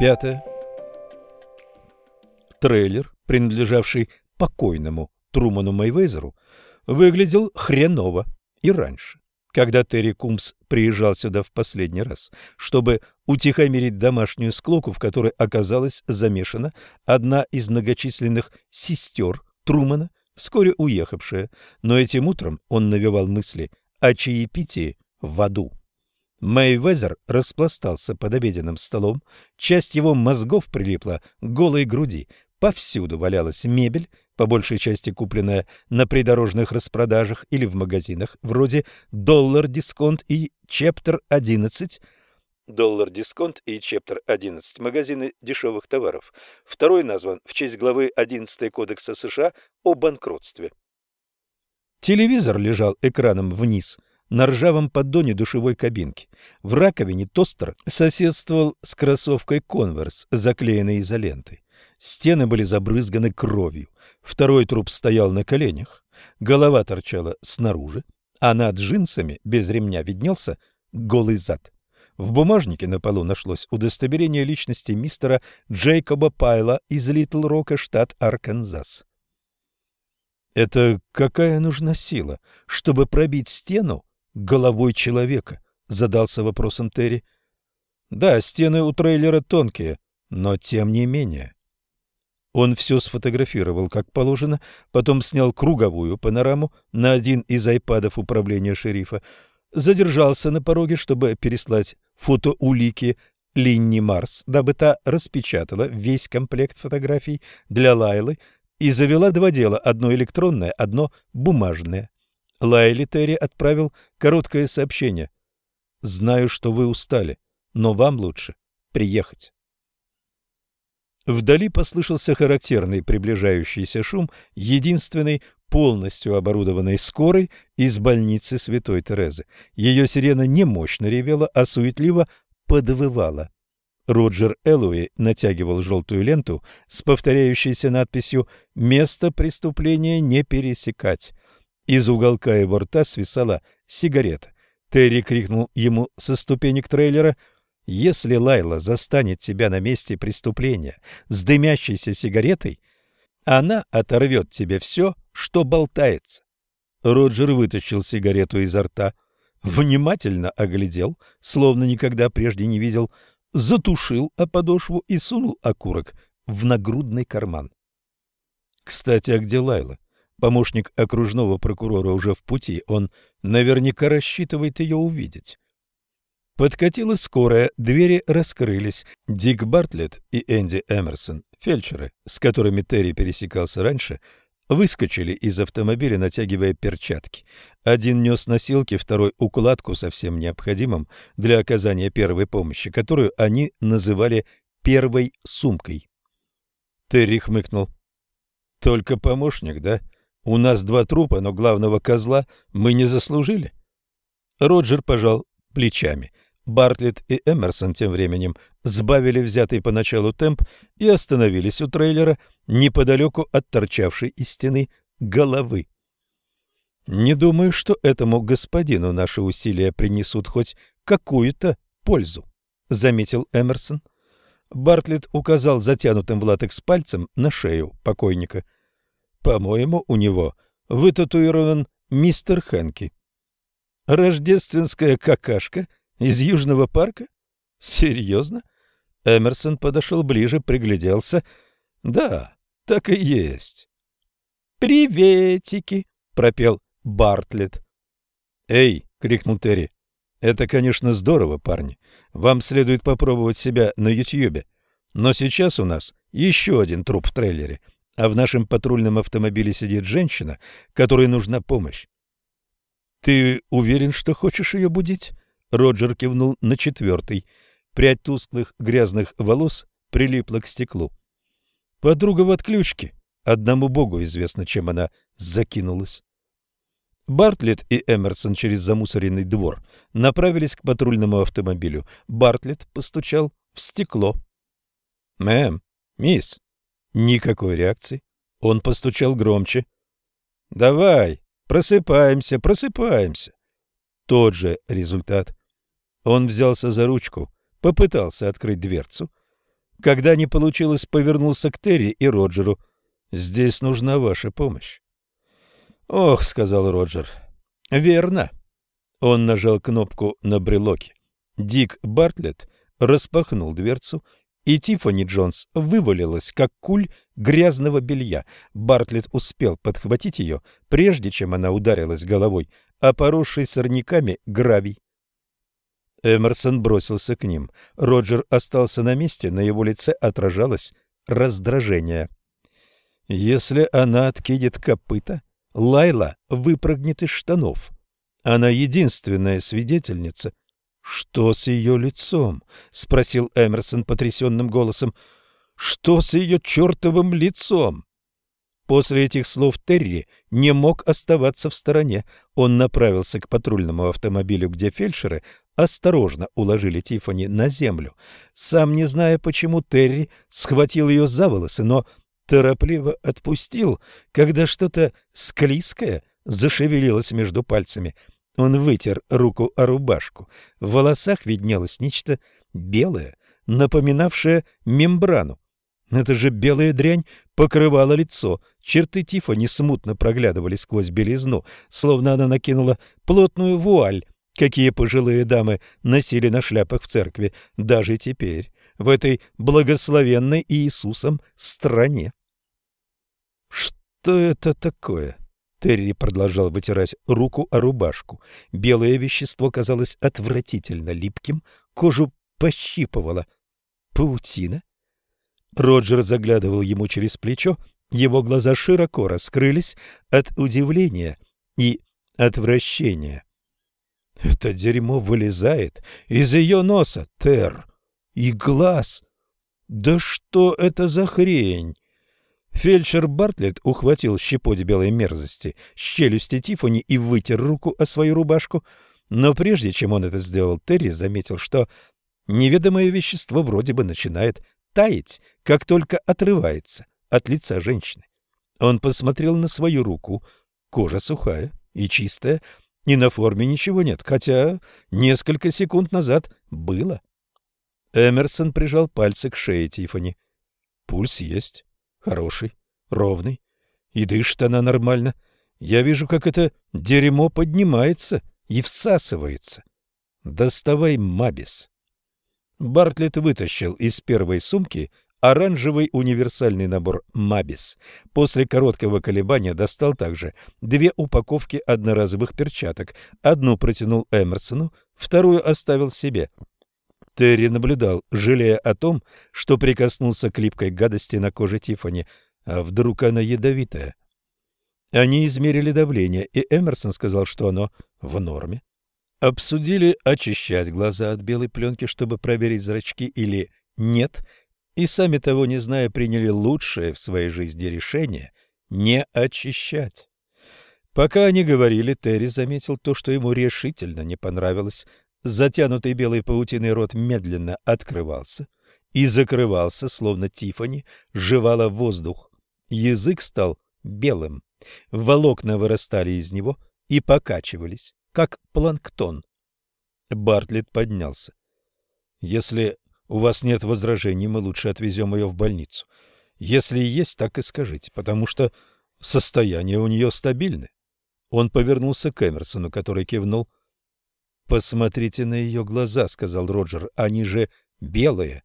Пятое. Трейлер, принадлежавший покойному Труману Мэйвезеру, выглядел хреново и раньше, когда Терри Кумс приезжал сюда в последний раз, чтобы утихомирить домашнюю склоку, в которой оказалась замешана одна из многочисленных сестер Трумана, вскоре уехавшая, но этим утром он навевал мысли о чаепитии в аду. Мэйвезер распластался под обеденным столом, часть его мозгов прилипла к голой груди, повсюду валялась мебель, по большей части купленная на придорожных распродажах или в магазинах, вроде «Доллар Дисконт» и «Чептер 11», Доллар Дисконт и Чептер 11 – магазины дешевых товаров. Второй назван в честь главы 11 Кодекса США о банкротстве. Телевизор лежал экраном вниз – на ржавом поддоне душевой кабинки. В раковине тостер соседствовал с кроссовкой «Конверс», заклеенной изолентой. Стены были забрызганы кровью. Второй труп стоял на коленях. Голова торчала снаружи, а над джинсами без ремня виднелся голый зад. В бумажнике на полу нашлось удостоверение личности мистера Джейкоба Пайла из Литл-Рока, штат Арканзас. Это какая нужна сила, чтобы пробить стену головой человека? Задался вопросом Терри. Да, стены у трейлера тонкие, но тем не менее. Он все сфотографировал, как положено, потом снял круговую панораму на один из айпадов управления шерифа, задержался на пороге, чтобы переслать фотоулики Линни Марс, дабы та распечатала весь комплект фотографий для Лайлы и завела два дела, одно электронное, одно бумажное. Лайли Терри отправил короткое сообщение. «Знаю, что вы устали, но вам лучше приехать». Вдали послышался характерный приближающийся шум, единственный полностью оборудованной скорой из больницы Святой Терезы. Ее сирена не мощно ревела, а суетливо подвывала. Роджер Эллоуи натягивал желтую ленту с повторяющейся надписью «Место преступления не пересекать». Из уголка его рта свисала сигарета. Терри крикнул ему со ступенек трейлера «Если Лайла застанет тебя на месте преступления с дымящейся сигаретой, она оторвет тебе все, что болтается». Роджер вытащил сигарету изо рта, внимательно оглядел, словно никогда прежде не видел, затушил о подошву и сунул окурок в нагрудный карман. Кстати, а где Лайла? Помощник окружного прокурора уже в пути, он наверняка рассчитывает ее увидеть. Подкатила скорая, двери раскрылись. Дик Бартлетт и Энди Эмерсон, фельдшеры, с которыми Терри пересекался раньше, выскочили из автомобиля, натягивая перчатки. Один нес носилки, второй — укладку со всем необходимым для оказания первой помощи, которую они называли «первой сумкой». Терри хмыкнул. «Только помощник, да? У нас два трупа, но главного козла мы не заслужили». Роджер пожал плечами. Бартлетт и Эмерсон тем временем сбавили взятый поначалу темп и остановились у трейлера неподалеку от торчавшей из стены головы. «Не думаю, что этому господину наши усилия принесут хоть какую-то пользу», — заметил Эмерсон. Бартлетт указал затянутым в латекс пальцем на шею покойника. «По-моему, у него вытатуирован мистер Хэнки». «Рождественская какашка?» Из Южного парка? Серьезно? Эмерсон подошел ближе, пригляделся. Да, так и есть. «Приветики!» — пропел Бартлетт. «Эй!» — крикнул Терри. «Это, конечно, здорово, парни. Вам следует попробовать себя на Ютьюбе. Но сейчас у нас еще один труп в трейлере, а в нашем патрульном автомобиле сидит женщина, которой нужна помощь. Ты уверен, что хочешь ее будить? Роджер кивнул на четвертый. Прядь тусклых грязных волос прилипла к стеклу. Подруга в отключке. Одному богу известно, чем она закинулась. Бартлетт и Эмерсон через замусоренный двор направились к патрульному автомобилю. Бартлетт постучал в стекло. «Мэм, мисс». Никакой реакции. Он постучал громче. «Давай, просыпаемся, просыпаемся». Тот же результат. Он взялся за ручку, попытался открыть дверцу. Когда не получилось, повернулся к Терри и Роджеру. «Здесь нужна ваша помощь». «Ох», — сказал Роджер. «Верно». Он нажал кнопку на брелоке. Дик Бартлетт распахнул дверцу, и Тиффани Джонс вывалилась, как куль грязного белья. Бартлетт успел подхватить ее, прежде чем она ударилась головой, а поросший сорняками гравий. Эмерсон бросился к ним. Роджер остался на месте, на его лице отражалось раздражение. Если она откидет копыта, Лайла выпрыгнет из штанов. Она единственная свидетельница. Что с ее лицом? спросил Эмерсон потрясенным голосом. Что с ее чертовым лицом? После этих слов Терри не мог оставаться в стороне. Он направился к патрульному автомобилю, где фельдшеры осторожно уложили Тифани на землю. Сам не зная почему, Терри схватил ее за волосы, но торопливо отпустил, когда что-то склизкое зашевелилось между пальцами. Он вытер руку о рубашку. В волосах виднелось нечто белое, напоминавшее мембрану. Это же белая дрянь покрывала лицо. Черты Тифани смутно проглядывали сквозь белизну, словно она накинула плотную вуаль, какие пожилые дамы носили на шляпах в церкви, даже теперь, в этой благословенной Иисусом стране. «Что это такое?» Терри продолжал вытирать руку о рубашку. Белое вещество казалось отвратительно липким, кожу пощипывало. «Паутина?» Роджер заглядывал ему через плечо, его глаза широко раскрылись от удивления и отвращения. Это дерьмо вылезает из ее носа, Тер, и глаз. Да что это за хрень? Фельдшер Бартлетт ухватил щепоть белой мерзости с челюсти Тифани и вытер руку о свою рубашку, но прежде чем он это сделал, Терри заметил, что неведомое вещество вроде бы начинает таять, как только отрывается от лица женщины. Он посмотрел на свою руку. Кожа сухая и чистая, и на форме ничего нет, хотя несколько секунд назад было. Эмерсон прижал пальцы к шее Тифани. Пульс есть, хороший, ровный, и дышит она нормально. Я вижу, как это дерьмо поднимается и всасывается. Доставай Мабис. Бартлетт вытащил из первой сумки оранжевый универсальный набор «Мабис». После короткого колебания достал также две упаковки одноразовых перчаток. Одну протянул Эмерсону, вторую оставил себе. Терри наблюдал, жалея о том, что прикоснулся к липкой гадости на коже Тифани, а вдруг она ядовитая. Они измерили давление, и Эмерсон сказал, что оно в норме. Обсудили очищать глаза от белой пленки, чтобы проверить зрачки или нет, и сами того не зная приняли лучшее в своей жизни решение не очищать. Пока они говорили, Терри заметил то, что ему решительно не понравилось. Затянутый белой паутиной рот медленно открывался и закрывался, словно Тифани жевала воздух. Язык стал белым, волокна вырастали из него и покачивались как планктон. Бартлетт поднялся. Если у вас нет возражений, мы лучше отвезем ее в больницу. Если есть, так и скажите, потому что состояние у нее стабильное. Он повернулся к Эмерсону, который кивнул. «Посмотрите на ее глаза», — сказал Роджер, — «они же белые.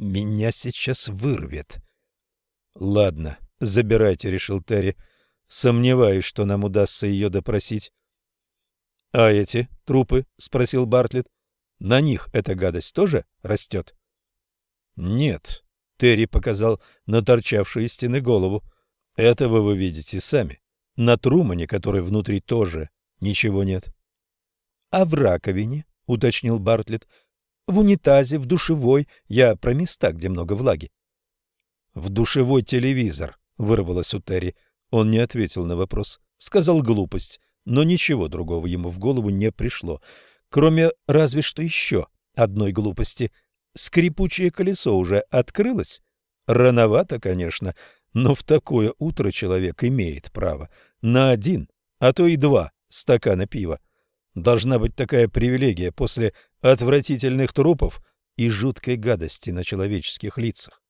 Меня сейчас вырвет». «Ладно, забирайте», — решил Терри. «Сомневаюсь, что нам удастся ее допросить. — А эти трупы? — спросил Бартлетт. — На них эта гадость тоже растет? — Нет, — Терри показал на торчавшую из стены голову. — Этого вы видите сами. На Трумане, который внутри, тоже ничего нет. — А в раковине? — уточнил Бартлетт. — В унитазе, в душевой. Я про места, где много влаги. — В душевой телевизор, — вырвалось у Терри. Он не ответил на вопрос. Сказал глупость но ничего другого ему в голову не пришло, кроме разве что еще одной глупости. Скрипучее колесо уже открылось? Рановато, конечно, но в такое утро человек имеет право на один, а то и два стакана пива. Должна быть такая привилегия после отвратительных трупов и жуткой гадости на человеческих лицах.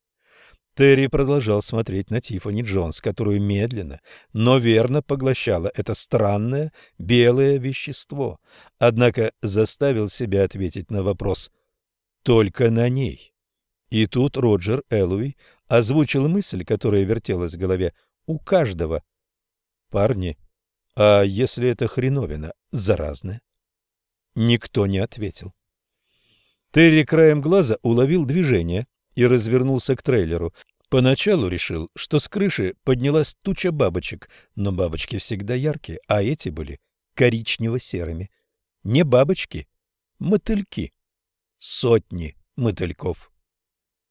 Терри продолжал смотреть на Тиффани Джонс, которую медленно, но верно поглощало это странное белое вещество, однако заставил себя ответить на вопрос «только на ней». И тут Роджер Эллуи озвучил мысль, которая вертелась в голове у каждого. «Парни, а если это хреновина заразная?» Никто не ответил. Терри краем глаза уловил движение и развернулся к трейлеру. Поначалу решил, что с крыши поднялась туча бабочек, но бабочки всегда яркие, а эти были коричнево-серыми. Не бабочки, мотыльки. Сотни мотыльков.